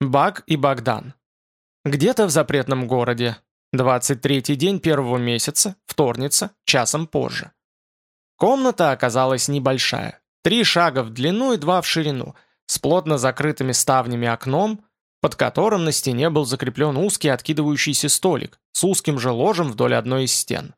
Баг и Богдан. Где-то в запретном городе. 23-й день первого месяца, вторница, часом позже. Комната оказалась небольшая. Три шага в длину и два в ширину, с плотно закрытыми ставнями окном, под которым на стене был закреплен узкий откидывающийся столик с узким же ложем вдоль одной из стен.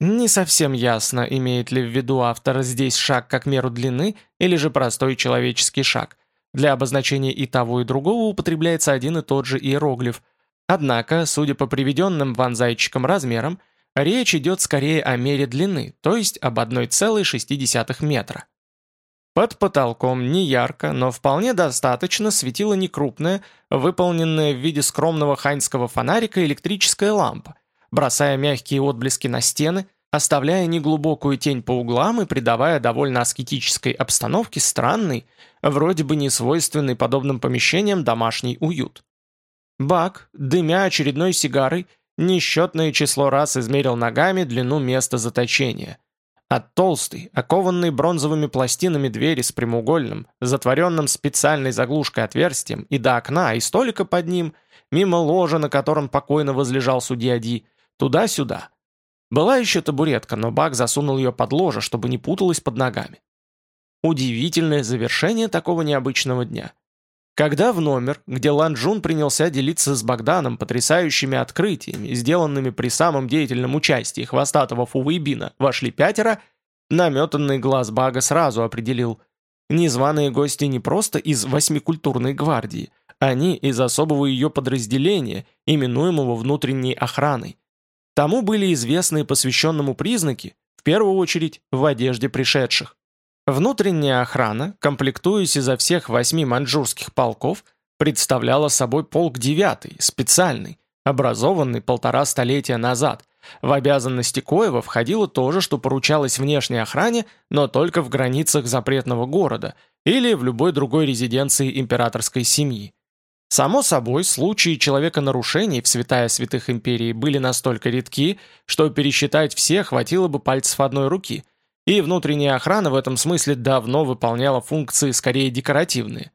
Не совсем ясно, имеет ли в виду автор здесь шаг как меру длины или же простой человеческий шаг. Для обозначения и того, и другого употребляется один и тот же иероглиф. Однако, судя по приведенным ванзайчикам размерам, речь идет скорее о мере длины, то есть об 1,6 метра. Под потолком не ярко, но вполне достаточно светила некрупная, выполненная в виде скромного ханьского фонарика электрическая лампа, бросая мягкие отблески на стены, оставляя неглубокую тень по углам и придавая довольно аскетической обстановке странный, вроде бы не свойственный подобным помещениям домашний уют. Бак, дымя очередной сигарой, несчетное число раз измерил ногами длину места заточения. От толстой, окованной бронзовыми пластинами двери с прямоугольным, затворенным специальной заглушкой отверстием и до окна, и столика под ним, мимо ложа, на котором покойно возлежал судья Ди, туда-сюда. Была еще табуретка, но Бак засунул ее под ложе, чтобы не путалась под ногами. Удивительное завершение такого необычного дня. Когда в номер, где Ланжун принялся делиться с Богданом потрясающими открытиями, сделанными при самом деятельном участии хвостатого Фувейбина, вошли пятеро, наметанный глаз Бага сразу определил. Незваные гости не просто из восьмикультурной гвардии, они из особого ее подразделения, именуемого внутренней охраной. Тому были известны посвященному признаки, в первую очередь в одежде пришедших. Внутренняя охрана, комплектуясь изо всех восьми маньчжурских полков, представляла собой полк девятый, специальный, образованный полтора столетия назад. В обязанности Коева входило то же, что поручалось внешней охране, но только в границах запретного города или в любой другой резиденции императорской семьи. Само собой, случаи человеконарушений в святая святых империи были настолько редки, что пересчитать всех хватило бы пальцев одной руки – и внутренняя охрана в этом смысле давно выполняла функции скорее декоративные.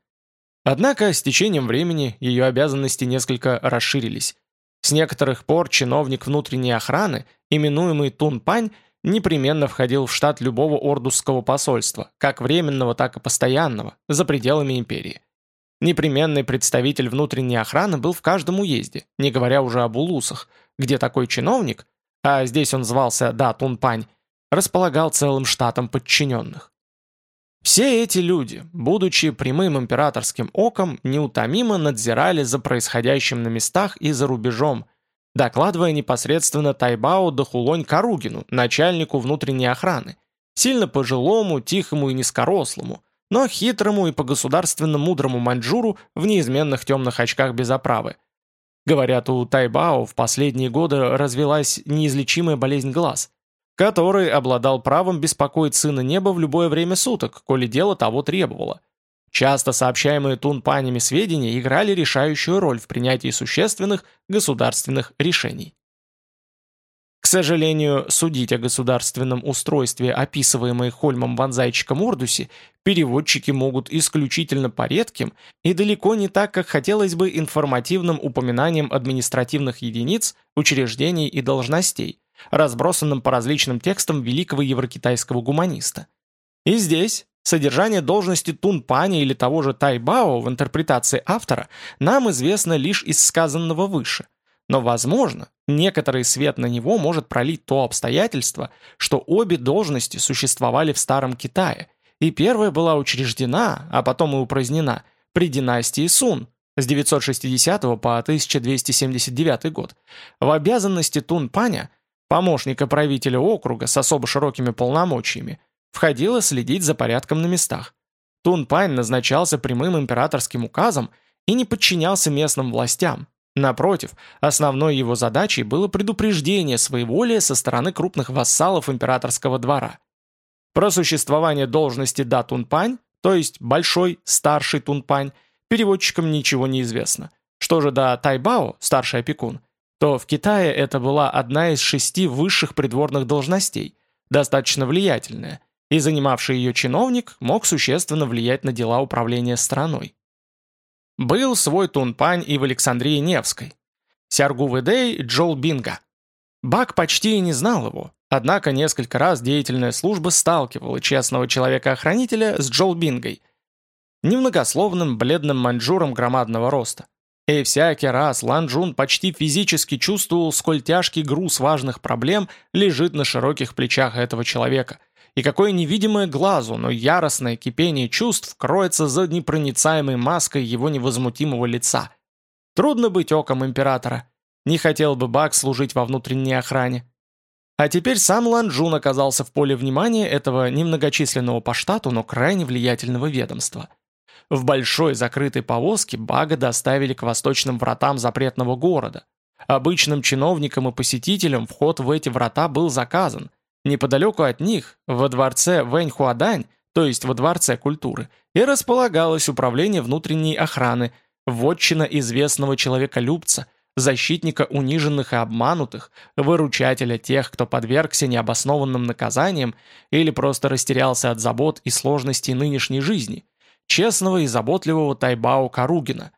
Однако с течением времени ее обязанности несколько расширились. С некоторых пор чиновник внутренней охраны, именуемый Тунпань, непременно входил в штат любого ордусского посольства, как временного, так и постоянного, за пределами империи. Непременный представитель внутренней охраны был в каждом уезде, не говоря уже об улусах, где такой чиновник, а здесь он звался, да, Тунпань, располагал целым штатом подчиненных. Все эти люди, будучи прямым императорским оком, неутомимо надзирали за происходящим на местах и за рубежом, докладывая непосредственно Тайбао Дахулонь Каругину, начальнику внутренней охраны, сильно пожилому, тихому и низкорослому, но хитрому и по-государственно мудрому маньчжуру в неизменных темных очках без оправы. Говорят, у Тайбао в последние годы развелась неизлечимая болезнь глаз – который обладал правом беспокоить сына неба в любое время суток, коли дело того требовало. Часто сообщаемые Тунпанями сведения играли решающую роль в принятии существенных государственных решений. К сожалению, судить о государственном устройстве, описываемой Хольмом Ванзайчиком Урдусе, переводчики могут исключительно по редким и далеко не так, как хотелось бы информативным упоминаниям административных единиц, учреждений и должностей, разбросанным по различным текстам великого еврокитайского гуманиста. И здесь содержание должности Тунпани или того же Тайбао в интерпретации автора нам известно лишь из сказанного выше. Но, возможно, некоторый свет на него может пролить то обстоятельство, что обе должности существовали в Старом Китае, и первая была учреждена, а потом и упразднена, при династии Сун – с 960 по 1279 год. В обязанности Тунпаня помощника правителя округа с особо широкими полномочиями, входило следить за порядком на местах. Тунпань назначался прямым императорским указом и не подчинялся местным властям. Напротив, основной его задачей было предупреждение своеволия со стороны крупных вассалов императорского двора. Про существование должности да Тунпань, то есть большой, старший Тунпань, переводчикам ничего не известно. Что же до Тайбао, старший опекун, то в Китае это была одна из шести высших придворных должностей, достаточно влиятельная, и занимавший ее чиновник мог существенно влиять на дела управления страной. Был свой Тунпань и в Александрии Невской. Сяргу Ведей Джол Бинга. Бак почти и не знал его, однако несколько раз деятельная служба сталкивала честного человека-охранителя с Джол Бингой, немногословным бледным маньчжуром громадного роста. И всякий раз Лан Джун почти физически чувствовал, сколь тяжкий груз важных проблем лежит на широких плечах этого человека, и какое невидимое глазу, но яростное кипение чувств кроется за непроницаемой маской его невозмутимого лица. Трудно быть оком императора. Не хотел бы Бак служить во внутренней охране. А теперь сам Лан Джун оказался в поле внимания этого немногочисленного по штату, но крайне влиятельного ведомства – в большой закрытой повозке Бага доставили к восточным вратам запретного города. Обычным чиновникам и посетителям вход в эти врата был заказан. Неподалеку от них, во дворце Вэньхуадань, то есть во дворце культуры, и располагалось управление внутренней охраны, вотчина известного человеколюбца, защитника униженных и обманутых, выручателя тех, кто подвергся необоснованным наказаниям или просто растерялся от забот и сложностей нынешней жизни – честного и заботливого Тайбао Каругина.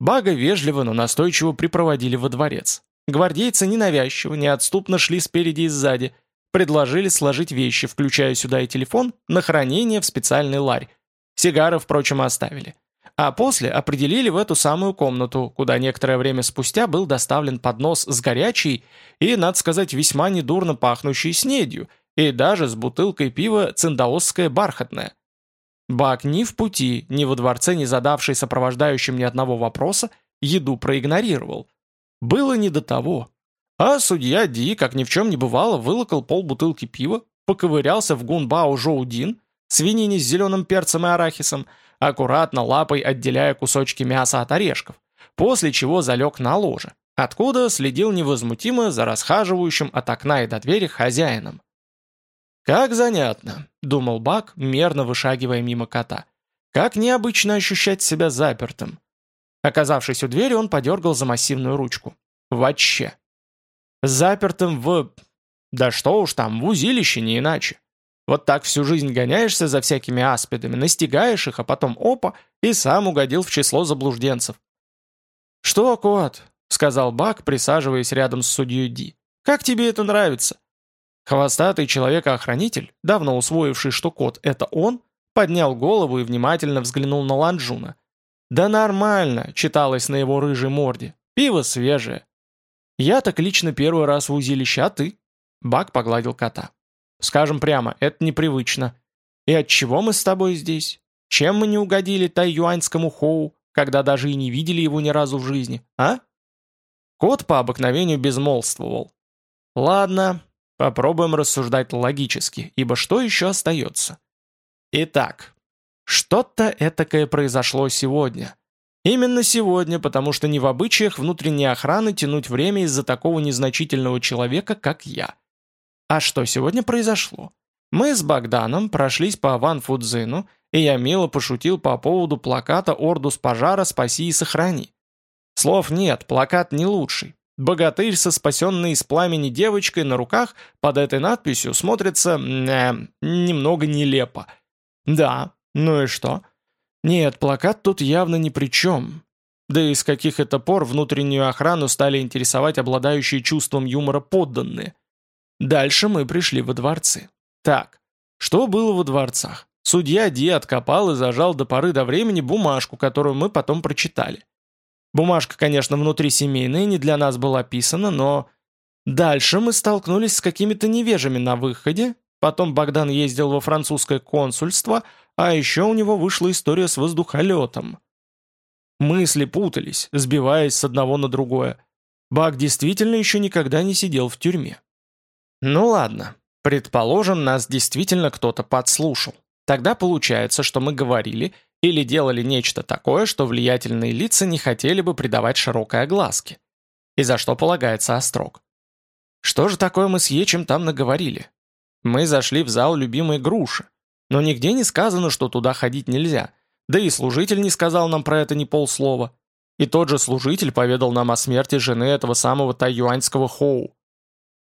Бага вежливо, но настойчиво припроводили во дворец. Гвардейцы ненавязчиво, неотступно шли спереди и сзади, предложили сложить вещи, включая сюда и телефон, на хранение в специальный ларь. Сигары, впрочем, оставили. А после определили в эту самую комнату, куда некоторое время спустя был доставлен поднос с горячей и, надо сказать, весьма недурно пахнущей снедью, и даже с бутылкой пива циндаосское бархатное. Бак ни в пути, ни во дворце, не задавший сопровождающим ни одного вопроса, еду проигнорировал. Было не до того. А судья Ди, как ни в чем не бывало, вылокал полбутылки пива, поковырялся в гунбао жоудин, свинине с зеленым перцем и арахисом, аккуратно лапой отделяя кусочки мяса от орешков, после чего залег на ложе, откуда следил невозмутимо за расхаживающим от окна и до двери хозяином. «Как занятно», — думал Бак, мерно вышагивая мимо кота. «Как необычно ощущать себя запертым». Оказавшись у двери, он подергал за массивную ручку. «Вообще». «Запертым в... Да что уж там, в узилище не иначе. Вот так всю жизнь гоняешься за всякими аспидами, настигаешь их, а потом опа, и сам угодил в число заблужденцев». «Что, кот?» — сказал Бак, присаживаясь рядом с судьей Ди. «Как тебе это нравится?» Хвостатый человека-охранитель, давно усвоивший, что кот — это он, поднял голову и внимательно взглянул на Ланджуна. «Да нормально», — читалось на его рыжей морде. «Пиво свежее». «Я так лично первый раз в узилище, а ты?» Бак погладил кота. «Скажем прямо, это непривычно. И от чего мы с тобой здесь? Чем мы не угодили тайюаньскому Хоу, когда даже и не видели его ни разу в жизни, а?» Кот по обыкновению безмолвствовал. «Ладно, Попробуем рассуждать логически, ибо что еще остается? Итак, что-то этакое произошло сегодня. Именно сегодня, потому что не в обычаях внутренней охраны тянуть время из-за такого незначительного человека, как я. А что сегодня произошло? Мы с Богданом прошлись по Ван Фудзину, и я мило пошутил по поводу плаката «Ордус пожара, спаси и сохрани». Слов нет, плакат не лучший. Богатырь со спасенной из пламени девочкой на руках под этой надписью смотрится э, немного нелепо. Да, ну и что? Нет, плакат тут явно ни при чем. Да и с каких это пор внутреннюю охрану стали интересовать обладающие чувством юмора подданные. Дальше мы пришли во дворцы. Так, что было во дворцах? Судья Ди откопал и зажал до поры до времени бумажку, которую мы потом прочитали. Бумажка, конечно, внутри семейная, не для нас была писана, но... Дальше мы столкнулись с какими-то невежами на выходе, потом Богдан ездил во французское консульство, а еще у него вышла история с воздухолетом. Мысли путались, сбиваясь с одного на другое. Баг действительно еще никогда не сидел в тюрьме. Ну ладно, предположим, нас действительно кто-то подслушал. Тогда получается, что мы говорили или делали нечто такое, что влиятельные лица не хотели бы придавать широкой огласке, и за что полагается острог. Что же такое мы с Ечем там наговорили? Мы зашли в зал любимой груши, но нигде не сказано, что туда ходить нельзя, да и служитель не сказал нам про это ни полслова. И тот же служитель поведал нам о смерти жены этого самого тайюаньского Хоу.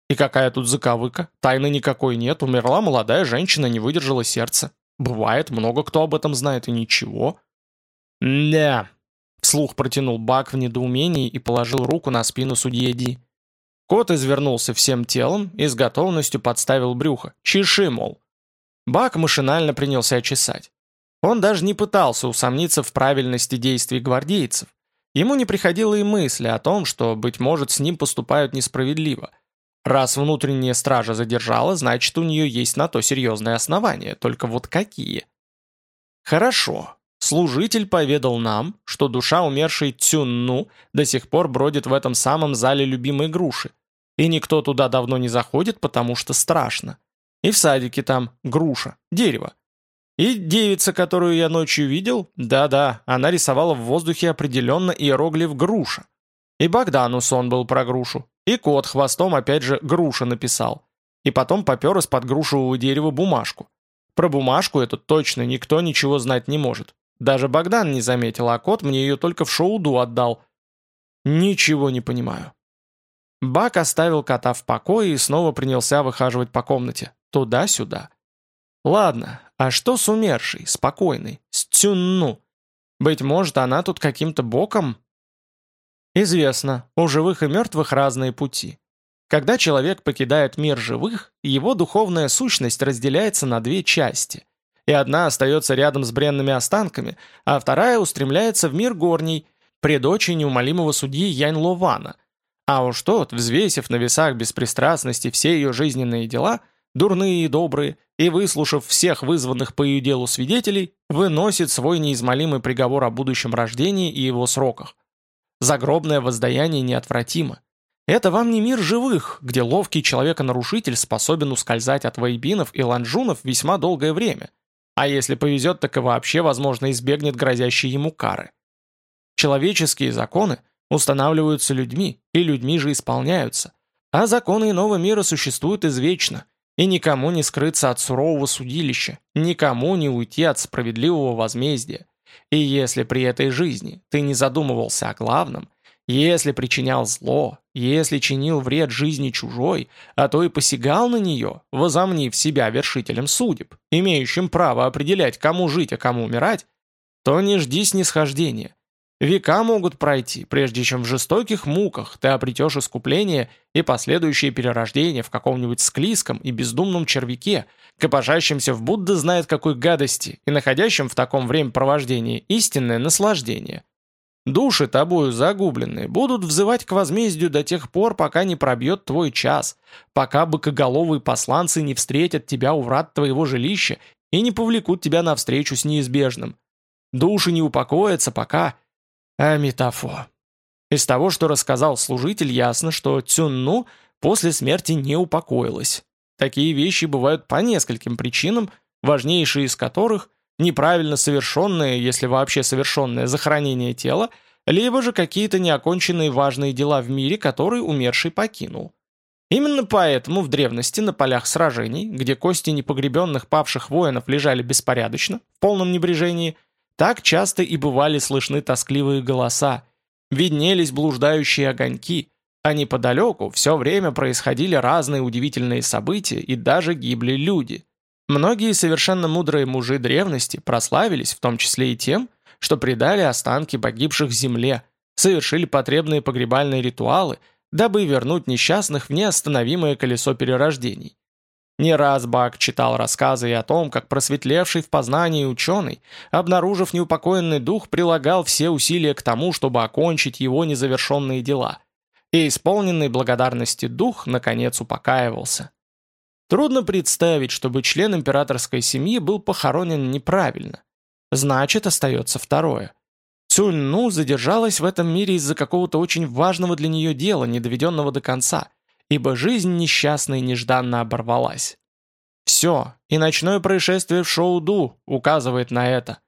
И какая тут заковыка? Тайны никакой нет, умерла молодая женщина, не выдержала сердца. Бывает, много кто об этом знает, и ничего. Да. Вслух протянул Бак в недоумении и положил руку на спину судье Ди. Кот извернулся всем телом и с готовностью подставил брюхо. «Чеши, мол!» Бак машинально принялся чесать. Он даже не пытался усомниться в правильности действий гвардейцев. Ему не приходило и мысли о том, что, быть может, с ним поступают несправедливо. Раз внутренняя стража задержала, значит, у нее есть на то серьезные основания, только вот какие? Хорошо. Служитель поведал нам, что душа умершей Цюнну до сих пор бродит в этом самом зале любимой груши, и никто туда давно не заходит, потому что страшно. И в садике там груша, дерево. И девица, которую я ночью видел, да-да, она рисовала в воздухе определенно иероглиф «груша». И Богдану сон был про грушу. И кот хвостом опять же «груша» написал. И потом попер из-под грушевого дерева бумажку. Про бумажку эту точно никто ничего знать не может. Даже Богдан не заметил, а кот мне ее только в шоуду отдал. Ничего не понимаю. Бак оставил кота в покое и снова принялся выхаживать по комнате. Туда-сюда. Ладно, а что с умершей, спокойной, с Цюнну? Быть может, она тут каким-то боком? Известно, у живых и мертвых разные пути. Когда человек покидает мир живых, его духовная сущность разделяется на две части. И одна остается рядом с бренными останками, а вторая устремляется в мир горний, пред очи неумолимого судьи Янь Лована. А уж тот, взвесив на весах беспристрастности все ее жизненные дела – дурные и добрые, и, выслушав всех вызванных по ее делу свидетелей, выносит свой неумолимый приговор о будущем рождении и его сроках. Загробное воздаяние неотвратимо. Это вам не мир живых, где ловкий человеконарушитель способен ускользать от вэйбинов и ланжунов весьма долгое время, а если повезет, так и вообще, возможно, избегнет грозящей ему кары. Человеческие законы устанавливаются людьми, и людьми же исполняются, а законы иного мира существуют извечно – и никому не скрыться от сурового судилища, никому не уйти от справедливого возмездия. И если при этой жизни ты не задумывался о главном, если причинял зло, если чинил вред жизни чужой, а то и посягал на нее, возомнив себя вершителем судеб, имеющим право определять, кому жить, а кому умирать, то не жди снисхождения, Века могут пройти, прежде чем в жестоких муках ты обретешь искупление и последующее перерождение в каком-нибудь склизком и бездумном червяке, копошащемся в Будда знает какой гадости и находящем в таком времяпровождении истинное наслаждение. Души тобою загубленные будут взывать к возмездию до тех пор, пока не пробьет твой час, пока быкоголовые посланцы не встретят тебя у врат твоего жилища и не повлекут тебя навстречу с неизбежным. Души не упокоятся, пока Амитофо. Из того, что рассказал служитель, ясно, что Цюнну после смерти не упокоилась. Такие вещи бывают по нескольким причинам, важнейшие из которых – неправильно совершенное, если вообще совершенное захоронение тела, либо же какие-то неоконченные важные дела в мире, которые умерший покинул. Именно поэтому в древности на полях сражений, где кости непогребенных павших воинов лежали беспорядочно, в полном небрежении – так часто и бывали слышны тоскливые голоса, виднелись блуждающие огоньки, а неподалеку все время происходили разные удивительные события и даже гибли люди. Многие совершенно мудрые мужи древности прославились в том числе и тем, что предали останки погибших земле, совершили потребные погребальные ритуалы, дабы вернуть несчастных в неостановимое колесо перерождений. Не раз Бак читал рассказы и о том, как просветлевший в познании ученый, обнаружив неупокоенный дух, прилагал все усилия к тому, чтобы окончить его незавершенные дела. И исполненный благодарности дух, наконец, упокаивался. Трудно представить, чтобы член императорской семьи был похоронен неправильно. Значит, остается второе. Цюнь-Ну задержалась в этом мире из-за какого-то очень важного для нее дела, не доведенного до конца – ибо жизнь несчастной нежданно оборвалась. Все, и ночное происшествие в Шоу-Ду указывает на это.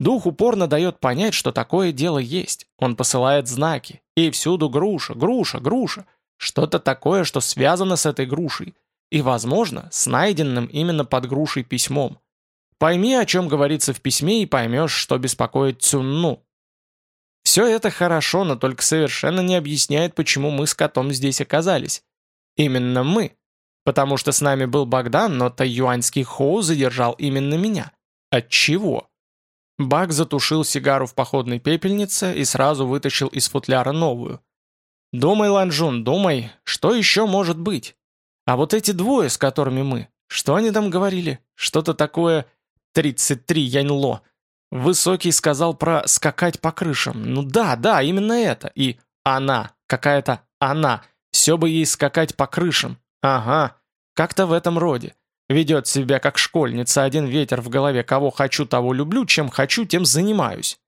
Дух упорно дает понять, что такое дело есть. Он посылает знаки. И всюду груша, груша, груша. Что-то такое, что связано с этой грушей. И, возможно, с найденным именно под грушей письмом. Пойми, о чем говорится в письме, и поймешь, что беспокоит Цюнну. Все это хорошо, но только совершенно не объясняет, почему мы с котом здесь оказались. Именно мы. Потому что с нами был Богдан, но тайюаньский Хоу задержал именно меня. От чего? Бак затушил сигару в походной пепельнице и сразу вытащил из футляра новую. «Думай, Ланжун, думай, что еще может быть? А вот эти двое, с которыми мы, что они там говорили? Что-то такое 33 Яньло. Высокий сказал про скакать по крышам. Ну да, да, именно это. И она, какая-то она. Все бы ей скакать по крышам. Ага, как-то в этом роде. Ведет себя как школьница, один ветер в голове, кого хочу, того люблю, чем хочу, тем занимаюсь.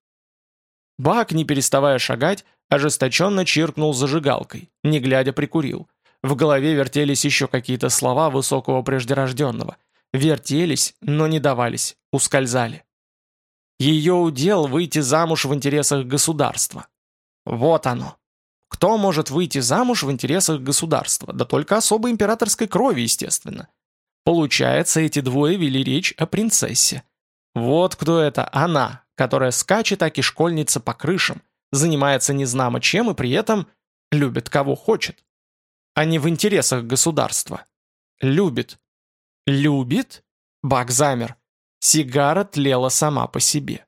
Бак, не переставая шагать, ожесточенно чиркнул зажигалкой, не глядя прикурил. В голове вертелись еще какие-то слова высокого преждерожденного. Вертелись, но не давались, ускользали. Ее удел выйти замуж в интересах государства. Вот оно. Кто может выйти замуж в интересах государства? Да только особой императорской крови, естественно. Получается, эти двое вели речь о принцессе. Вот кто это она, которая скачет, аки школьница по крышам, занимается незнамо чем и при этом любит кого хочет. А не в интересах государства. Любит. Любит? Бак замер. Сигара тлела сама по себе.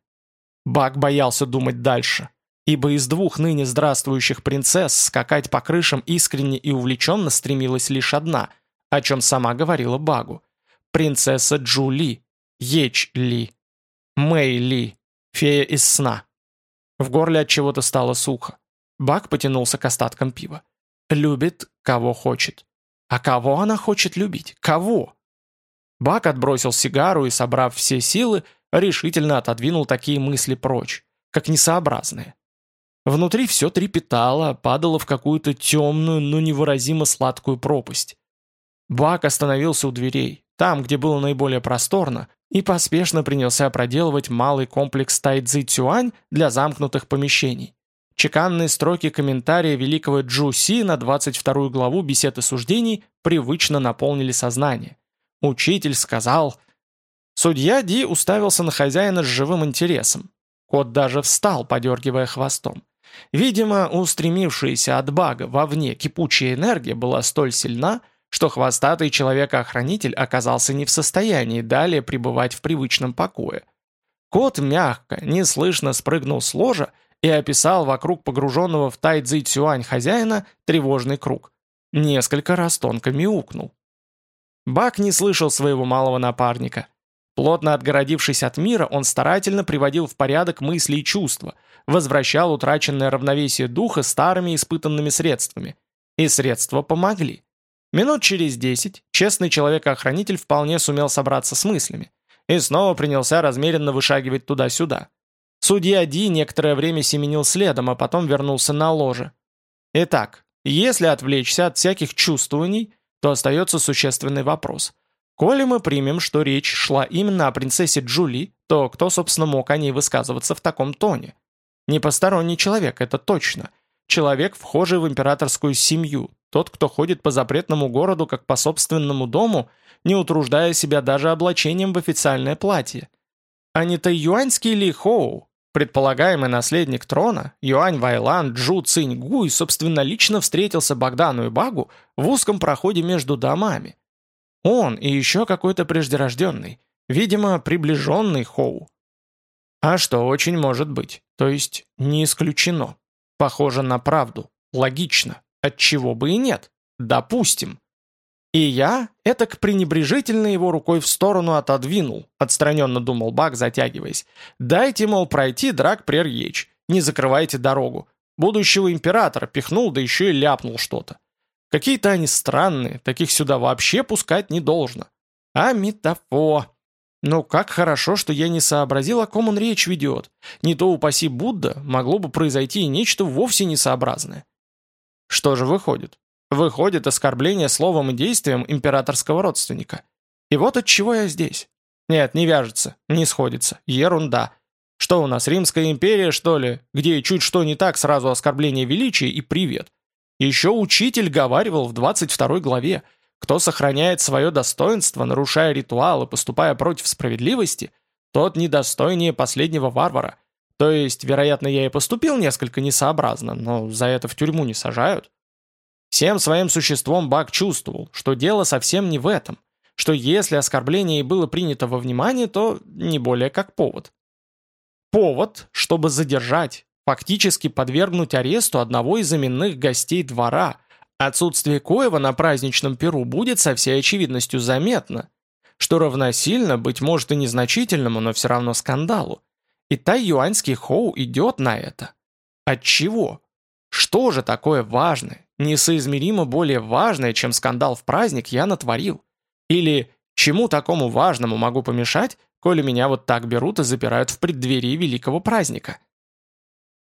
Бак боялся думать дальше, ибо из двух ныне здравствующих принцесс скакать по крышам искренне и увлеченно стремилась лишь одна — о чем сама говорила Багу. Принцесса Джули, Еч Ли, Мэй Ли, фея из сна. В горле от чего-то стало сухо. Баг потянулся к остаткам пива. Любит, кого хочет. А кого она хочет любить? Кого? Бак отбросил сигару и, собрав все силы, решительно отодвинул такие мысли прочь, как несообразные. Внутри все трепетало, падало в какую-то темную, но невыразимо сладкую пропасть. Бак остановился у дверей, там, где было наиболее просторно, и поспешно принялся проделывать малый комплекс Тайцзи Цюань для замкнутых помещений. Чеканные строки комментария великого Джу Си на 22 главу бесед и суждений привычно наполнили сознание. Учитель сказал... Судья Ди уставился на хозяина с живым интересом. Кот даже встал, подергивая хвостом. Видимо, устремившаяся от бага вовне кипучая энергия была столь сильна, что хвостатый человек-охранитель оказался не в состоянии далее пребывать в привычном покое. Кот мягко, неслышно спрыгнул с ложа и описал вокруг погруженного в тайцзи цюань хозяина тревожный круг. Несколько раз тонко мяукнул. Бак не слышал своего малого напарника. Плотно отгородившись от мира, он старательно приводил в порядок мысли и чувства, возвращал утраченное равновесие духа старыми испытанными средствами. И средства помогли. Минут через десять честный человек-охранитель вполне сумел собраться с мыслями и снова принялся размеренно вышагивать туда-сюда. Судья Ди некоторое время семенил следом, а потом вернулся на ложе. Итак, если отвлечься от всяких чувствований, то остается существенный вопрос. Коли мы примем, что речь шла именно о принцессе Джули, то кто, собственно, мог о ней высказываться в таком тоне? Не посторонний человек, это точно. Человек, вхожий в императорскую семью, тот, кто ходит по запретному городу как по собственному дому, не утруждая себя даже облачением в официальное платье. А не юаньский Ли Хоу, предполагаемый наследник трона, Юань Вайлан Джу Цинь Гуй собственно лично встретился Богдану и Багу в узком проходе между домами. Он и еще какой-то преждерожденный, видимо, приближенный Хоу. А что очень может быть, то есть не исключено. Похоже на правду, логично. Отчего бы и нет. Допустим. И я этак пренебрежительно его рукой в сторону отодвинул, отстраненно думал Бак, затягиваясь. Дайте, мол, пройти драк прерьечь, не закрывайте дорогу. Будущего императора пихнул, да еще и ляпнул что-то. Какие-то они странные, таких сюда вообще пускать не должно. А метафо. Ну, как хорошо, что я не сообразил, о ком он речь ведет. Не то, упаси Будда, могло бы произойти и нечто вовсе несообразное. Что же выходит? Выходит оскорбление словом и действием императорского родственника. И вот от чего я здесь. Нет, не вяжется, не сходится. Ерунда. Что у нас, Римская империя, что ли, где чуть что не так, сразу оскорбление величия и привет. Еще учитель говаривал в 22 главе, кто сохраняет свое достоинство, нарушая ритуалы, поступая против справедливости, тот недостойнее последнего варвара. То есть, вероятно, я и поступил несколько несообразно, но за это в тюрьму не сажают. Всем своим существом Бак чувствовал, что дело совсем не в этом, что если оскорбление и было принято во внимание, то не более как повод. Повод, чтобы задержать, фактически подвергнуть аресту одного из именных гостей двора, отсутствие коего на праздничном перу будет со всей очевидностью заметно, что равносильно, быть может и незначительному, но все равно скандалу. И тайюаньский хоу идет на это. От чего? Что же такое важное, несоизмеримо более важное, чем скандал в праздник я натворил? Или чему такому важному могу помешать, коли меня вот так берут и запирают в преддверии великого праздника?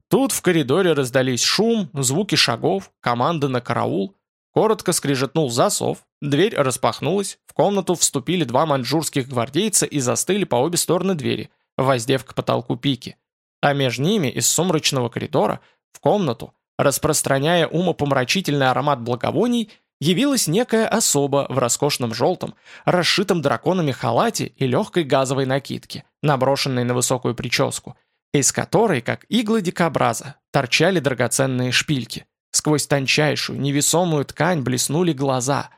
Тут в коридоре раздались шум, звуки шагов, команда на караул. Коротко скрижетнул засов, дверь распахнулась, в комнату вступили два маньчжурских гвардейца и застыли по обе стороны двери, воздев к потолку пики. А между ними из сумрачного коридора в комнату, распространяя умопомрачительный аромат благовоний, явилась некая особа в роскошном желтом, расшитом драконами халате и легкой газовой накидке, наброшенной на высокую прическу, из которой, как иглы дикобраза, торчали драгоценные шпильки. Сквозь тончайшую, невесомую ткань блеснули глаза.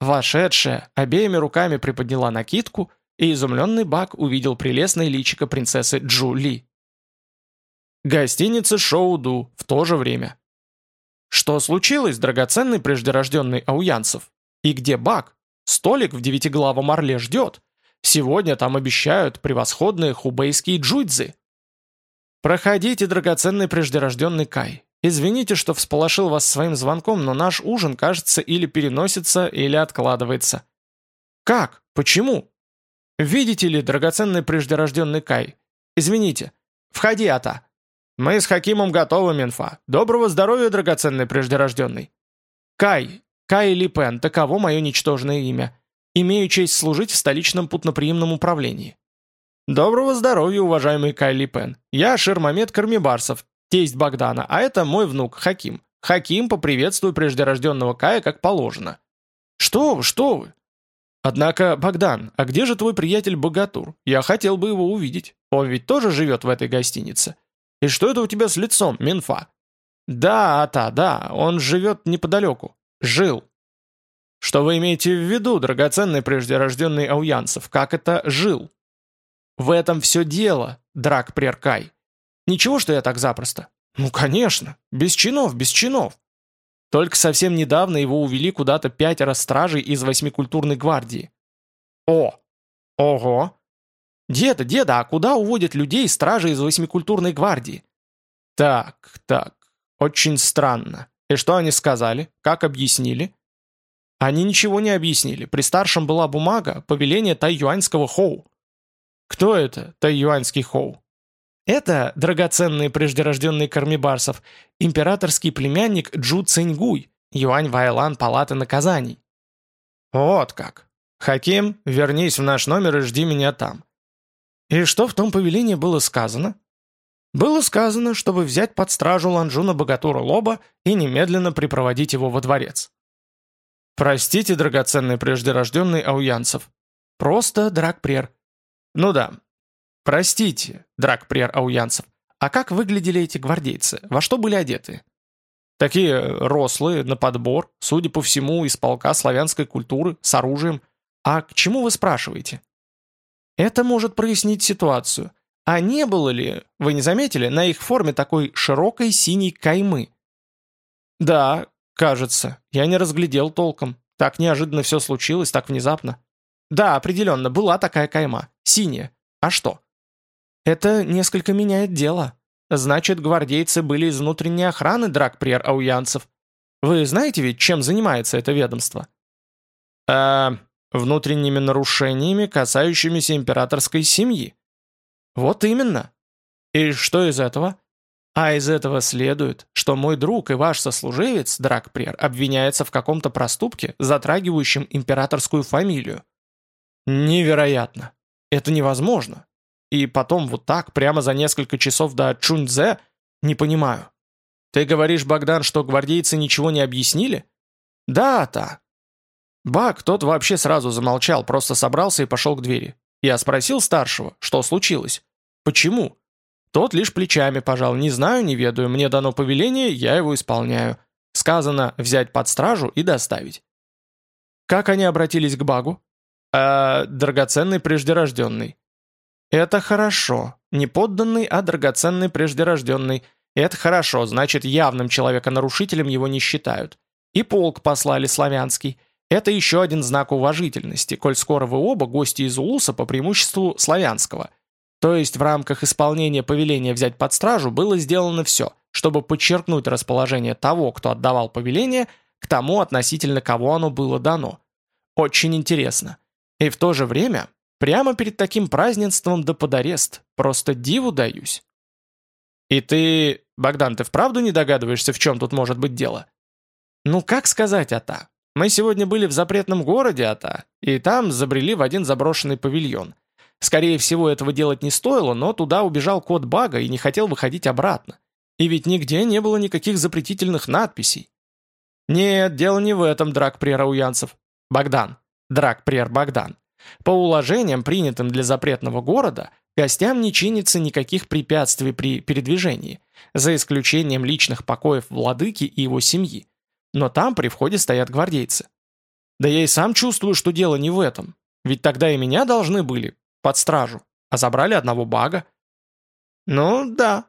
Вошедшая обеими руками приподняла накидку, и изумленный Бак увидел прелестное личико принцессы Джули. Гостиница Шоуду в то же время. Что случилось, драгоценный преждерожденный Ауянцев? И где Бак? Столик в девятиглавом орле ждет. Сегодня там обещают превосходные хубейские джуйцзы. «Проходите, драгоценный преждерожденный Кай. Извините, что всполошил вас своим звонком, но наш ужин, кажется, или переносится, или откладывается». «Как? Почему?» «Видите ли, драгоценный преждерожденный Кай? Извините. Входи, Ата». «Мы с Хакимом готовы, Минфа. Доброго здоровья, драгоценный преждерожденный». «Кай, Кай Ли Пен, таково мое ничтожное имя. Имею честь служить в столичном путноприимном управлении. «Доброго здоровья, уважаемый Кайли Пен. Я Шермамед Кармибарсов, тесть Богдана, а это мой внук Хаким. Хаким, поприветствую преждерожденного Кая как положено». «Что вы, что вы?» «Однако, Богдан, а где же твой приятель Богатур? Я хотел бы его увидеть. Он ведь тоже живет в этой гостинице. И что это у тебя с лицом, Минфа?» «Да, Ата, да, он живет неподалеку. Жил». «Что вы имеете в виду, драгоценный преждерожденный Ауянцев? Как это «жил»?» В этом все дело, Драк Преркай. Ничего, что я так запросто? Ну, конечно. Без чинов, без чинов. Только совсем недавно его увели куда-то пятеро стражей из восьмикультурной гвардии. О! Ого! Деда, деда, а куда уводят людей стражи из восьмикультурной гвардии? Так, так, очень странно. И что они сказали? Как объяснили? Они ничего не объяснили. При старшем была бумага, повеление тайюаньского хоу. Кто это, тайюаньский хоу? Это, драгоценный преждерожденный Кармибарсов, императорский племянник Джу Циньгуй, Юань Вайлан Палаты наказаний. Вот как. Хаким, вернись в наш номер и жди меня там. И что в том повелении было сказано? Было сказано, чтобы взять под стражу Ланжуна Богатура Лоба и немедленно припроводить его во дворец. Простите, драгоценный преждерожденный Ауянцев. Просто Дракпрер. Ну да. Простите, дракпрер ауянцев. А как выглядели эти гвардейцы? Во что были одеты? Такие рослые, на подбор, судя по всему, из полка славянской культуры, с оружием. А к чему вы спрашиваете? Это может прояснить ситуацию. А не было ли, вы не заметили, на их форме такой широкой синей каймы? Да, кажется. Я не разглядел толком. Так неожиданно все случилось, так внезапно. Да, определенно, была такая кайма. Синяя. А что? Это несколько меняет дело. Значит, гвардейцы были из внутренней охраны дракприер ауянцев. Вы знаете ведь, чем занимается это ведомство? Э, внутренними нарушениями, касающимися императорской семьи. Вот именно. И что из этого? А из этого следует, что мой друг и ваш сослуживец, Дракприер, обвиняется в каком-то проступке, затрагивающем императорскую фамилию. Невероятно. Это невозможно. И потом вот так, прямо за несколько часов до Чуньцзе, не понимаю. Ты говоришь, Богдан, что гвардейцы ничего не объяснили? Да, та. Бак, тот вообще сразу замолчал, просто собрался и пошел к двери. Я спросил старшего, что случилось. Почему? Тот лишь плечами пожал. Не знаю, не ведаю, мне дано повеление, я его исполняю. Сказано взять под стражу и доставить. Как они обратились к Багу? «А драгоценный преждерожденный». Это хорошо. Не подданный, а драгоценный преждерожденный. Это хорошо, значит, явным человеконарушителем его не считают. И полк послали славянский. Это еще один знак уважительности, коль скоро вы оба гости из Улуса по преимуществу славянского. То есть в рамках исполнения повеления взять под стражу было сделано все, чтобы подчеркнуть расположение того, кто отдавал повеление, к тому, относительно кого оно было дано. Очень интересно. И в то же время, прямо перед таким празднеством да под арест, просто диву даюсь. И ты, Богдан, ты вправду не догадываешься, в чем тут может быть дело? Ну как сказать, Ата? Мы сегодня были в запретном городе, Ата, и там забрели в один заброшенный павильон. Скорее всего, этого делать не стоило, но туда убежал кот Бага и не хотел выходить обратно. И ведь нигде не было никаких запретительных надписей. Нет, дело не в этом, драк прер Ауянцев. Богдан. Драк прер Богдан. По уложениям, принятым для запретного города, гостям не чинится никаких препятствий при передвижении, за исключением личных покоев владыки и его семьи. Но там при входе стоят гвардейцы. Да я и сам чувствую, что дело не в этом. Ведь тогда и меня должны были, под стражу, а забрали одного бага. Ну, да.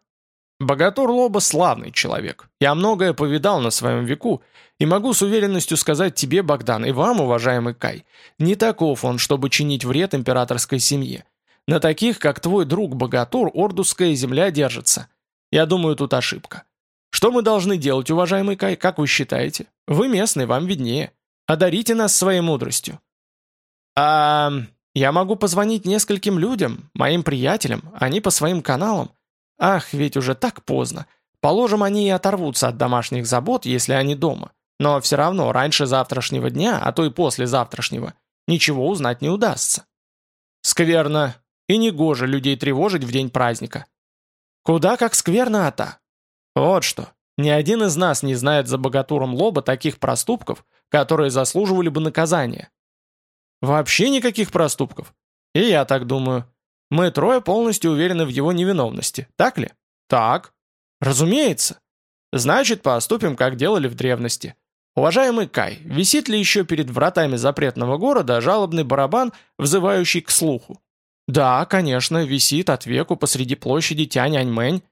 Богатур Лоба славный человек. Я многое повидал на своем веку, и могу с уверенностью сказать тебе, Богдан, и вам, уважаемый Кай, не таков он, чтобы чинить вред императорской семье. На таких, как твой друг Богатур, ордусская земля держится. Я думаю, тут ошибка. Что мы должны делать, уважаемый Кай, как вы считаете? Вы местный, вам виднее. Одарите нас своей мудростью. А я могу позвонить нескольким людям, моим приятелям, они по своим каналам. Ах, ведь уже так поздно. Положим, они и оторвутся от домашних забот, если они дома. Но все равно раньше завтрашнего дня, а то и после завтрашнего, ничего узнать не удастся. Скверно. И негоже людей тревожить в день праздника. Куда как скверно, Ата. Вот что. Ни один из нас не знает за богатуром лоба таких проступков, которые заслуживали бы наказания. Вообще никаких проступков. И я так думаю. Мы трое полностью уверены в его невиновности, так ли? Так. Разумеется. Значит, поступим, как делали в древности. Уважаемый Кай, висит ли еще перед вратами запретного города жалобный барабан, взывающий к слуху? Да, конечно, висит от веку посреди площади Тянь-Аньмэнь.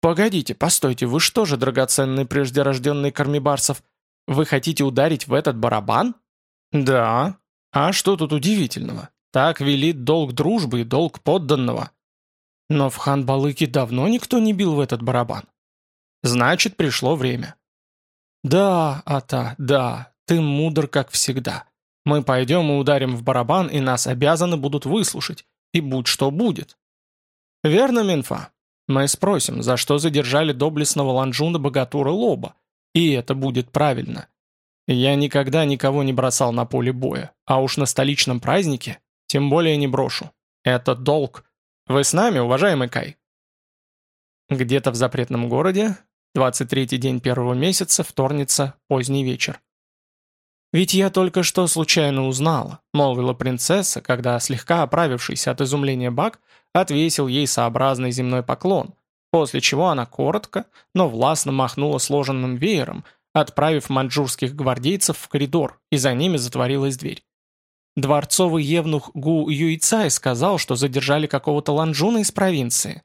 «Погодите, постойте, вы что же, драгоценный преждерожденный Кармибарсов, вы хотите ударить в этот барабан?» «Да. А что тут удивительного? Так велит долг дружбы и долг подданного». Но в Хан-Балыке давно никто не бил в этот барабан. Значит, пришло время. «Да, Ата, да, ты мудр, как всегда. Мы пойдем и ударим в барабан, и нас обязаны будут выслушать, и будь что будет». «Верно, Минфа. Мы спросим, за что задержали доблестного ланжуна Багатура Лобо, и это будет правильно. Я никогда никого не бросал на поле боя, а уж на столичном празднике тем более не брошу. Это долг. Вы с нами, уважаемый Кай?» Где-то в запретном городе, 23-й день первого месяца, вторница, поздний вечер. «Ведь я только что случайно узнала», — молвила принцесса, когда, слегка оправившийся от изумления Бак, отвесил ей сообразный земной поклон, после чего она коротко, но властно махнула сложенным веером, отправив маньчжурских гвардейцев в коридор, и за ними затворилась дверь. Дворцовый евнух Гу Юйцай сказал, что задержали какого-то ланжуна из провинции.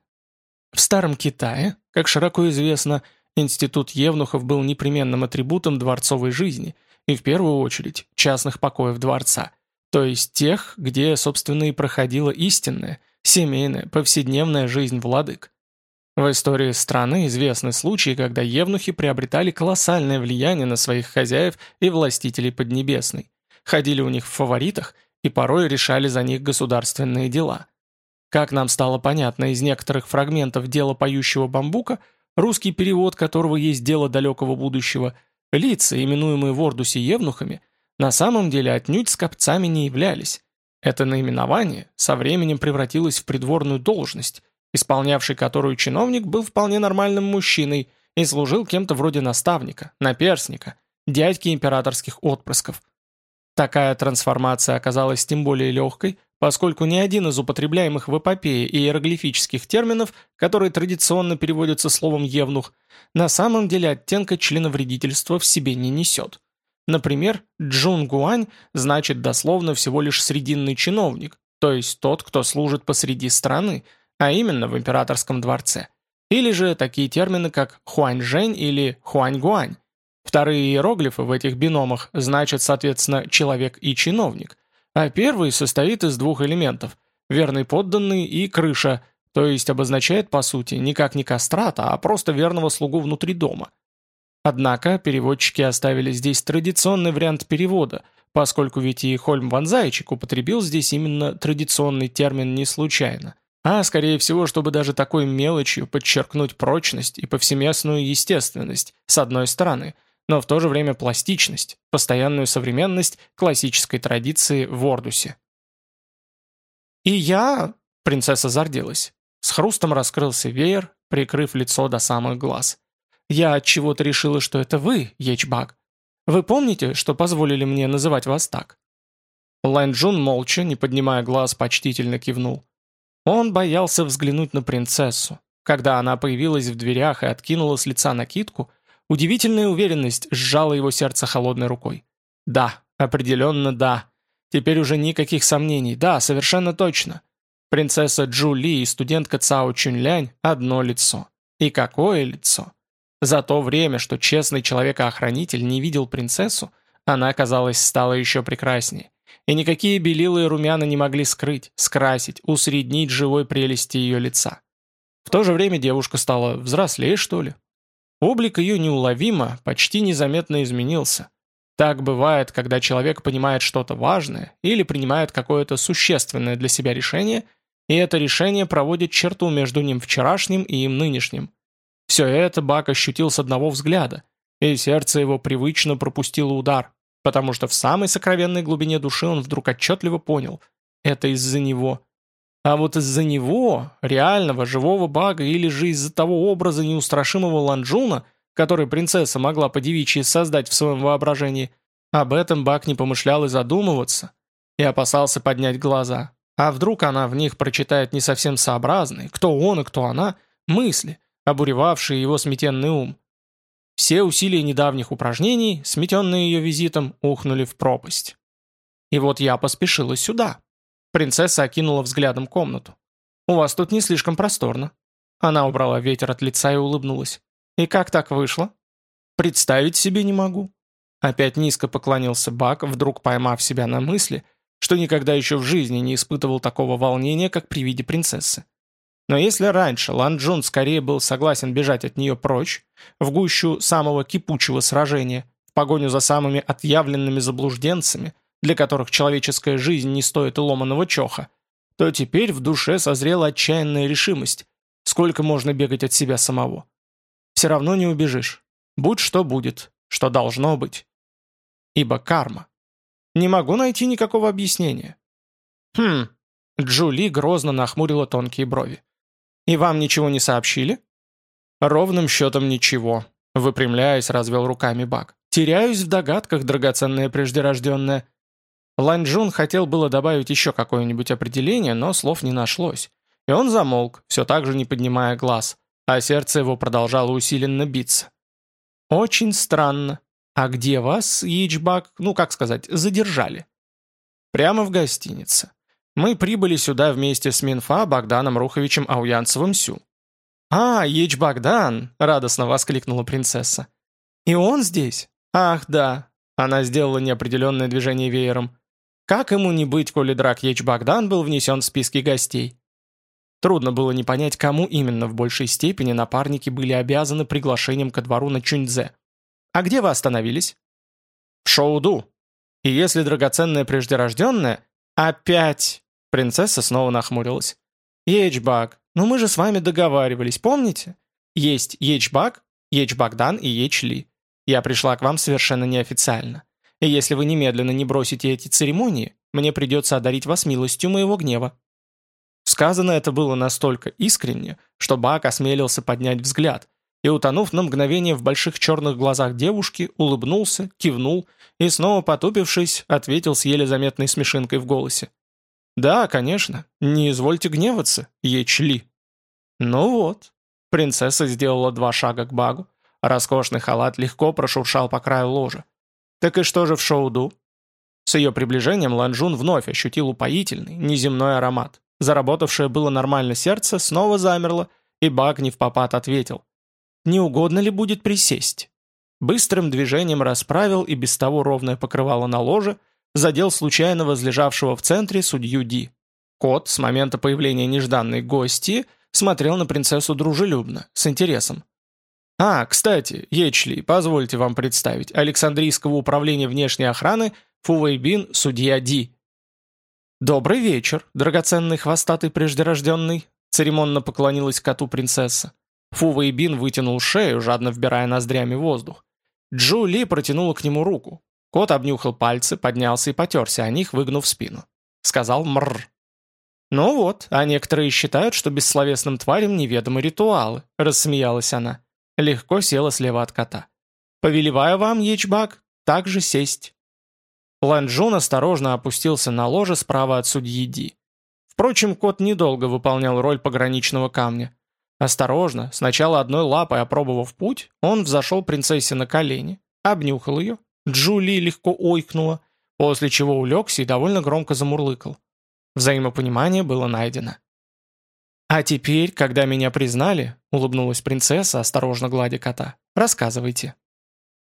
В Старом Китае, как широко известно, институт евнухов был непременным атрибутом дворцовой жизни и, в первую очередь, частных покоев дворца, то есть тех, где, собственно, и проходила истинная – семейная, повседневная жизнь владык. В истории страны известны случаи, когда евнухи приобретали колоссальное влияние на своих хозяев и властителей Поднебесной, ходили у них в фаворитах и порой решали за них государственные дела. Как нам стало понятно из некоторых фрагментов дела поющего бамбука, русский перевод которого есть дело далекого будущего, лица, именуемые в Ордусе евнухами, на самом деле отнюдь скопцами не являлись, это наименование со временем превратилось в придворную должность, исполнявший которую чиновник был вполне нормальным мужчиной и служил кем-то вроде наставника, наперсника, дядьки императорских отпрысков. Такая трансформация оказалась тем более легкой, поскольку ни один из употребляемых в эпопее иероглифических терминов, которые традиционно переводятся словом «евнух», на самом деле оттенка членовредительства в себе не несет. Например, Джун Гуань значит дословно всего лишь «срединный чиновник», то есть тот, кто служит посреди страны, а именно в императорском дворце. Или же такие термины, как хуаньжэнь или хуаньгуань. Вторые иероглифы в этих биномах значат, соответственно, человек и чиновник, а первый состоит из двух элементов – верный подданный и крыша, то есть обозначает, по сути, никак не кастрата, а просто верного слугу внутри дома. Однако переводчики оставили здесь традиционный вариант перевода – поскольку ведь и Хольм Ван Зайчик употребил здесь именно традиционный термин не случайно, а, скорее всего, чтобы даже такой мелочью подчеркнуть прочность и повсеместную естественность, с одной стороны, но в то же время пластичность, постоянную современность классической традиции в Ордусе. «И я...» — принцесса зарделась. С хрустом раскрылся веер, прикрыв лицо до самых глаз. «Я от чего то решила, что это вы, Ечбак. Вы помните, что позволили мне называть вас так?» Лайн молча, не поднимая глаз, почтительно кивнул. Он боялся взглянуть на принцессу. Когда она появилась в дверях и откинула с лица накидку, удивительная уверенность сжала его сердце холодной рукой. «Да, определенно да. Теперь уже никаких сомнений. Да, совершенно точно. Принцесса Джу Ли и студентка Цао Чунлянь – одно лицо. И какое лицо! За то время, что честный человекоохранитель не видел принцессу, она, казалось, стала еще прекраснее. И никакие белилы и румяна не могли скрыть, скрасить, усреднить живой прелести ее лица. В то же время девушка стала взрослее, что ли. Облик ее неуловимо, почти незаметно изменился. Так бывает, когда человек понимает что-то важное или принимает какое-то существенное для себя решение, и это решение проводит черту между ним вчерашним и им нынешним. Все это Бак ощутил с одного взгляда, и сердце его привычно пропустило удар, потому что в самой сокровенной глубине души он вдруг отчетливо понял – это из-за него. А вот из-за него, реального, живого Бага, или же из-за того образа неустрашимого Ланджуна, который принцесса могла по девичьи создать в своем воображении, об этом Баг не помышлял и задумываться, и опасался поднять глаза. А вдруг она в них прочитает не совсем сообразные, кто он и кто она, мысли, обуревавшие его сметенный ум. Все усилия недавних упражнений, сметенные ее визитом, ухнули в пропасть. И вот я поспешила сюда. Принцесса окинула взглядом комнату. «У вас тут не слишком просторно». Она убрала ветер от лица и улыбнулась. «И как так вышло?» «Представить себе не могу». Опять низко поклонился Бак, вдруг поймав себя на мысли, что никогда еще в жизни не испытывал такого волнения, как при виде принцессы. Но если раньше Лан Джун скорее был согласен бежать от нее прочь, в гущу самого кипучего сражения, в погоню за самыми отъявленными заблужденцами, для которых человеческая жизнь не стоит и ломаного чоха, то теперь в душе созрела отчаянная решимость, сколько можно бегать от себя самого. Все равно не убежишь. Будь что будет, что должно быть. Ибо карма. Не могу найти никакого объяснения. Хм, Джули грозно нахмурила тонкие брови. «И вам ничего не сообщили?» «Ровным счетом ничего», — выпрямляясь, развел руками Бак. «Теряюсь в догадках, драгоценное преждерожденное». Ланчжун хотел было добавить еще какое-нибудь определение, но слов не нашлось. И он замолк, все так же не поднимая глаз, а сердце его продолжало усиленно биться. «Очень странно. А где вас, Ичбак, ну, как сказать, задержали?» «Прямо в гостинице. Мы прибыли сюда вместе с Минфа Богданом Руховичем Ауянцевым Сю. «А, Еч Богдан!» — радостно воскликнула принцесса. «И он здесь? Ах, да!» Она сделала неопределенное движение веером. «Как ему не быть, коли драк Еч Богдан был внесен в списки гостей?» Трудно было не понять, кому именно в большей степени напарники были обязаны приглашением ко двору на Чуньцзе. «А где вы остановились?» «В Шоуду. И если драгоценное преждерожденное...» «Опять!» Принцесса снова нахмурилась. «Ечбаг, ну мы же с вами договаривались, помните? Есть Ечбаг, Ечбагдан и Ечли. Я пришла к вам совершенно неофициально. И если вы немедленно не бросите эти церемонии, мне придется одарить вас милостью моего гнева». Сказано это было настолько искренне, что Бак осмелился поднять взгляд, и, утонув на мгновение в больших черных глазах девушки, улыбнулся, кивнул и, снова потупившись, ответил с еле заметной смешинкой в голосе. «Да, конечно. Не извольте гневаться, ечли». «Ну вот». Принцесса сделала два шага к багу. Роскошный халат легко прошуршал по краю ложа. «Так и что же в шоуду?» С ее приближением Ланжун вновь ощутил упоительный, неземной аромат. Заработавшее было нормально сердце снова замерло, и Бак не в попад ответил. «Не угодно ли будет присесть?» Быстрым движением расправил и без того ровное покрывало на ложе, задел случайно возлежавшего в центре судью Ди. Кот с момента появления нежданной гости смотрел на принцессу дружелюбно, с интересом. «А, кстати, Ечли, позвольте вам представить, Александрийского управления внешней охраны Фувейбин, судья Ди». «Добрый вечер, драгоценный хвостатый преждерожденный», церемонно поклонилась коту принцесса. Фувейбин вытянул шею, жадно вбирая ноздрями воздух. Джу Ли протянула к нему руку. Кот обнюхал пальцы, поднялся и потерся о них, выгнув спину. Сказал «мррр». «Ну вот, а некоторые считают, что бессловесным тварям неведомы ритуалы», — рассмеялась она. Легко села слева от кота. «Повелеваю вам, Ечбак, также сесть». Ланжун осторожно опустился на ложе справа от судьи Ди. Впрочем, кот недолго выполнял роль пограничного камня. Осторожно, сначала одной лапой опробовав путь, он взошел принцессе на колени, обнюхал ее, Джули легко ойкнула, после чего улегся и довольно громко замурлыкал. Взаимопонимание было найдено. «А теперь, когда меня признали», — улыбнулась принцесса, осторожно гладя кота, — «рассказывайте».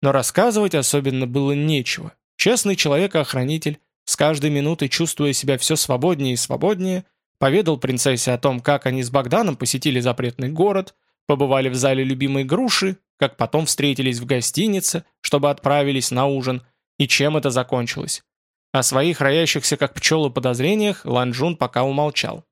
Но рассказывать особенно было нечего. Честный человек-охранитель, с каждой минутой чувствуя себя все свободнее и свободнее, поведал принцессе о том, как они с Богданом посетили запретный город, побывали в зале любимой груши, как потом встретились в гостинице, чтобы отправились на ужин, и чем это закончилось. О своих роящихся как пчелы подозрениях Ланжун пока умолчал.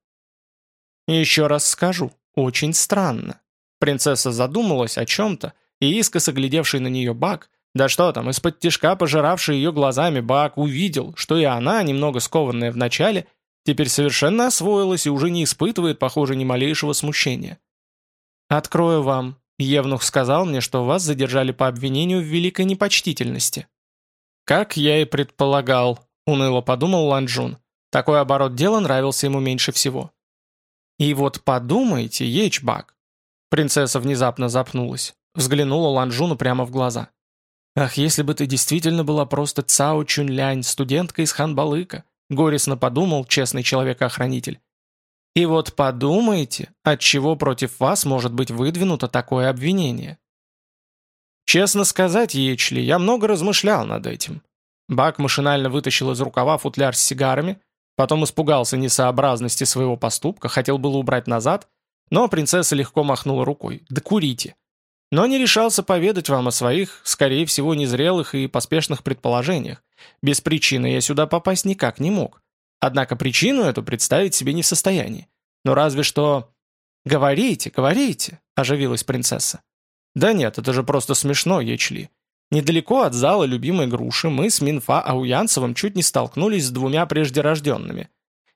«Еще раз скажу, очень странно». Принцесса задумалась о чем-то, и искоса глядевший на нее Бак, да что там, из-под тишка пожиравший ее глазами Бак увидел, что и она, немного скованная вначале, теперь совершенно освоилась и уже не испытывает, похоже, ни малейшего смущения. «Открою вам. Евнух сказал мне, что вас задержали по обвинению в великой непочтительности». «Как я и предполагал», — уныло подумал Ланжун. Такой оборот дела нравился ему меньше всего. «И вот подумайте, Ейчбак!» Принцесса внезапно запнулась, взглянула Ланжуну прямо в глаза. «Ах, если бы ты действительно была просто Цао Чунлянь, студентка из Ханбалыка!» Горестно подумал честный человек-охранитель. «И вот подумайте, от чего против вас может быть выдвинуто такое обвинение?» Честно сказать, Ечли, я много размышлял над этим. Бак машинально вытащил из рукава футляр с сигарами, Потом испугался несообразности своего поступка, хотел было убрать назад, но принцесса легко махнула рукой. «Да курите!» Но не решался поведать вам о своих, скорее всего, незрелых и поспешных предположениях. Без причины я сюда попасть никак не мог. Однако причину эту представить себе не в состоянии. Но разве что... «Говорите, говорите!» – оживилась принцесса. «Да нет, это же просто смешно, Ечли. Недалеко от зала любимой груши мы с Минфа Ауянцевым чуть не столкнулись с двумя преждерожденными.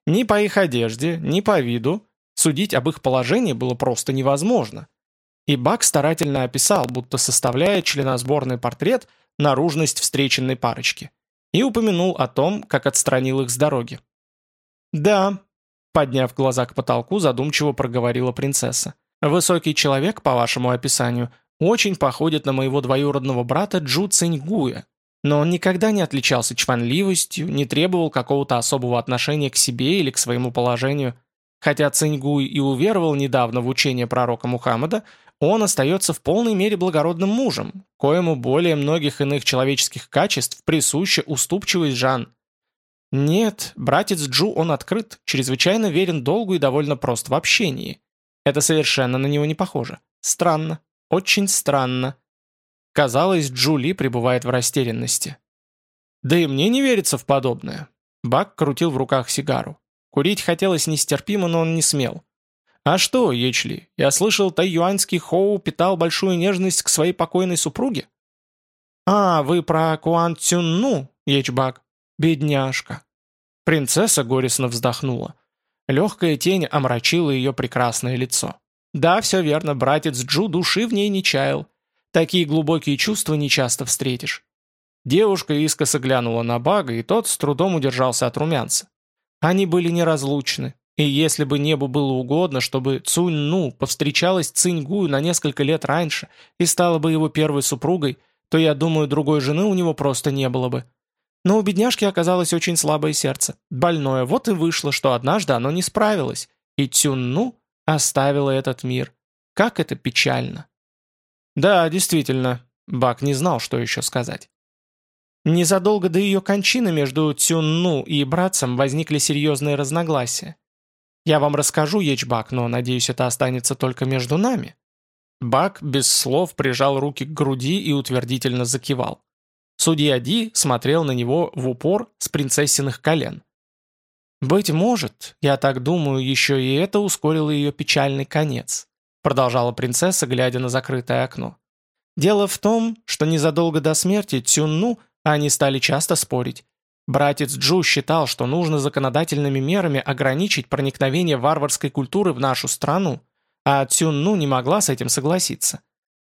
Ни по их одежде, ни по виду судить об их положении было просто невозможно. И Бак старательно описал, будто составляя членосборный портрет, наружность встреченной парочки. И упомянул о том, как отстранил их с дороги. «Да», — подняв глаза к потолку, задумчиво проговорила принцесса. «Высокий человек, по вашему описанию, очень походит на моего двоюродного брата Джу Циньгуя, но он никогда не отличался чванливостью, не требовал какого-то особого отношения к себе или к своему положению. Хотя Циньгуй и уверовал недавно в учение пророка Мухаммада, он остается в полной мере благородным мужем, коему более многих иных человеческих качеств присуща уступчивость Жан. Нет, братец Джу он открыт, чрезвычайно верен долгу и довольно прост в общении. Это совершенно на него не похоже. Странно. Очень странно. Казалось, Джули пребывает в растерянности. Да и мне не верится в подобное. Бак крутил в руках сигару. Курить хотелось нестерпимо, но он не смел. «А что, Ечли, я слышал, тайюаньский Хоу питал большую нежность к своей покойной супруге?» «А, вы про Куан Цюнну, Ечбак? Бедняжка». Принцесса горестно вздохнула. Легкая тень омрачила ее прекрасное лицо. Да, все верно, братец Джу души в ней не чаял. Такие глубокие чувства нечасто встретишь. Девушка искоса глянула на Бага, и тот с трудом удержался от румянца. Они были неразлучны, и если бы небу было угодно, чтобы Цунь-Ну повстречалась Цинь-Гую на несколько лет раньше и стала бы его первой супругой, то, я думаю, другой жены у него просто не было бы. Но у бедняжки оказалось очень слабое сердце, больное, вот и вышло, что однажды оно не справилось, и Тюнну оставила этот мир. Как это печально. Да, действительно, Бак не знал, что еще сказать. Незадолго до ее кончины между Цюнну и братцем возникли серьезные разногласия. Я вам расскажу, Ечбак, но, надеюсь, это останется только между нами». Бак без слов прижал руки к груди и утвердительно закивал. Судья Ди смотрел на него в упор с принцессиных колен. «Быть может, я так думаю, еще и это ускорило ее печальный конец», продолжала принцесса, глядя на закрытое окно. «Дело в том, что незадолго до смерти Цюнну они стали часто спорить. Братец Джу считал, что нужно законодательными мерами ограничить проникновение варварской культуры в нашу страну, а Цюнну не могла с этим согласиться.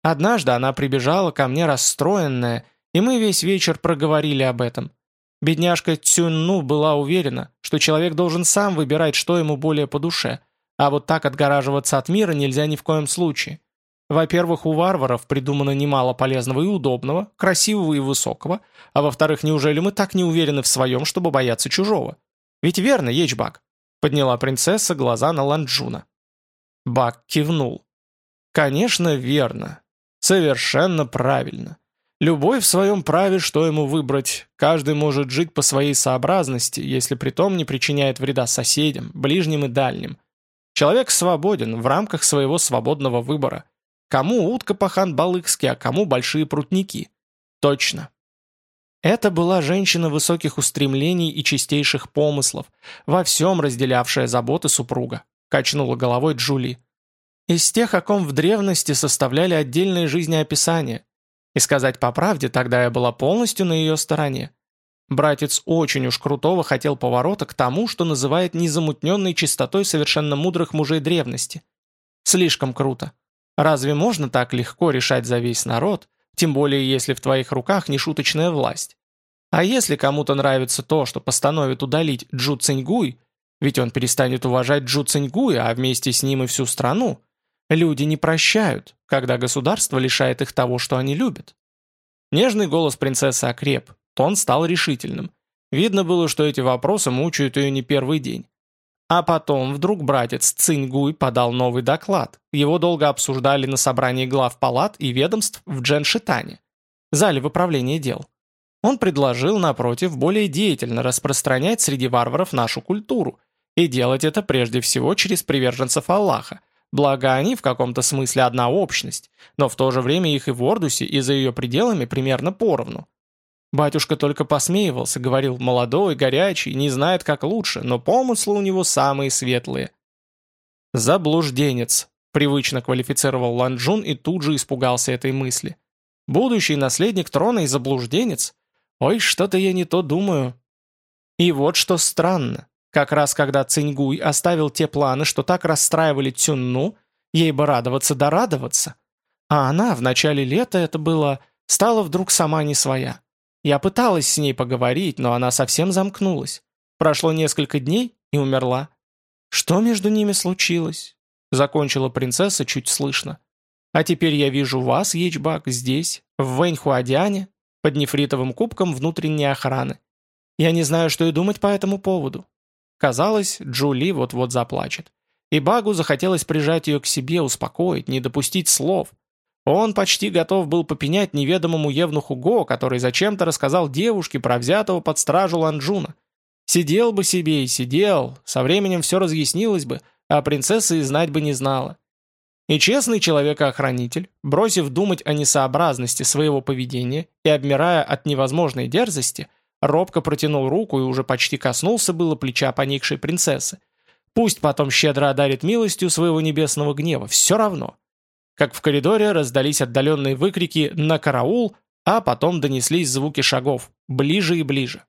Однажды она прибежала ко мне расстроенная, и мы весь вечер проговорили об этом. Бедняжка Цюнну была уверена, что человек должен сам выбирать, что ему более по душе, а вот так отгораживаться от мира нельзя ни в коем случае. Во-первых, у варваров придумано немало полезного и удобного, красивого и высокого, а во-вторых, неужели мы так не уверены в своем, чтобы бояться чужого? Ведь верно, Ечбак?» Подняла принцесса глаза на Ланджуна. Бак кивнул. «Конечно, верно. Совершенно правильно. Любой в своем праве, что ему выбрать. Каждый может жить по своей сообразности, если при том не причиняет вреда соседям, ближним и дальним. Человек свободен в рамках своего свободного выбора. Кому утка пахан балыкский, а кому большие прутники. Точно. Это была женщина высоких устремлений и чистейших помыслов, во всем разделявшая заботы супруга, качнула головой Джули. Из тех, о ком в древности составляли отдельные жизнеописания. И сказать по правде, тогда я была полностью на ее стороне. Братец очень уж крутого хотел поворота к тому, что называет незамутненной чистотой совершенно мудрых мужей древности. Слишком круто. Разве можно так легко решать за весь народ, тем более если в твоих руках не шуточная власть? А если кому-то нравится то, что постановит удалить Джу Циньгуй, ведь он перестанет уважать Джу Циньгуя, а вместе с ним и всю страну, люди не прощают, когда государство лишает их того, что они любят. Нежный голос принцессы окреп, тон стал решительным. Видно было, что эти вопросы мучают ее не первый день. А потом вдруг братец Цингуй подал новый доклад. Его долго обсуждали на собрании глав палат и ведомств в Дженшитане, зале выправления дел. Он предложил, напротив, более деятельно распространять среди варваров нашу культуру и делать это прежде всего через приверженцев Аллаха, благо они в каком-то смысле одна общность, но в то же время их и в Ордусе, и за ее пределами примерно поровну. Батюшка только посмеивался, говорил, молодой, горячий, не знает, как лучше, но помыслы у него самые светлые. «Заблужденец», — привычно квалифицировал Ланджун и тут же испугался этой мысли. «Будущий наследник трона и заблужденец? Ой, что-то я не то думаю». И вот что странно. Как раз когда Циньгуй оставил те планы, что так расстраивали Цюнну, ей бы радоваться да радоваться. А она в начале лета это было, стала вдруг сама не своя. Я пыталась с ней поговорить, но она совсем замкнулась. Прошло несколько дней и умерла. Что между ними случилось? Закончила принцесса чуть слышно. А теперь я вижу вас, Ечбак, здесь, в Вэньхуадиане, под нефритовым кубком внутренней охраны. Я не знаю, что и думать по этому поводу. Казалось, Джули вот-вот заплачет. И Багу захотелось прижать ее к себе, успокоить, не допустить слов. Он почти готов был попенять неведомому Евнуху Го, который зачем-то рассказал девушке про взятого под стражу Ланджуна. Сидел бы себе и сидел, со временем все разъяснилось бы, а принцесса и знать бы не знала. И честный человекоохранитель, бросив думать о несообразности своего поведения и обмирая от невозможной дерзости, робко протянул руку и уже почти коснулся было плеча поникшей принцессы. Пусть потом щедро одарит милостью своего небесного гнева, все равно как в коридоре раздались отдаленные выкрики «На караул!», а потом донеслись звуки шагов, ближе и ближе.